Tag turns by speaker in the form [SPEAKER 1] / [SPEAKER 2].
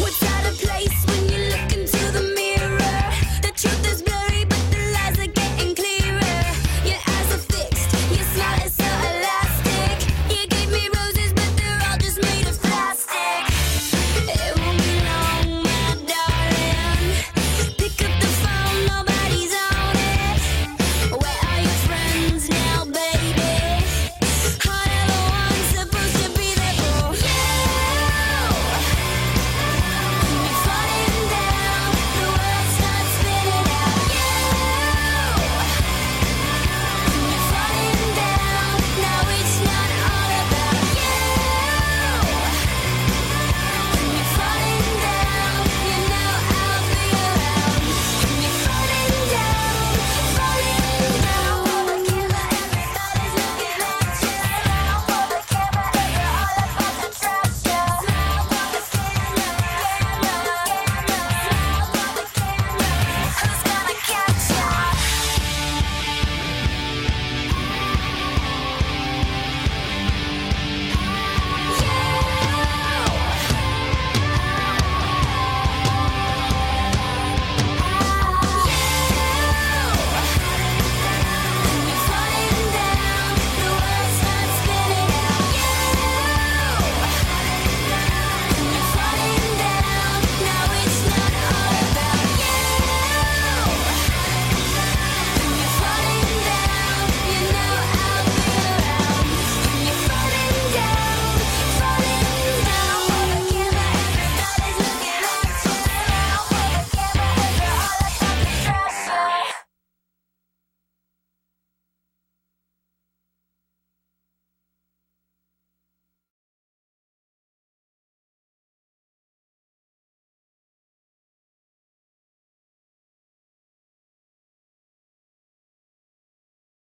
[SPEAKER 1] What's out of place when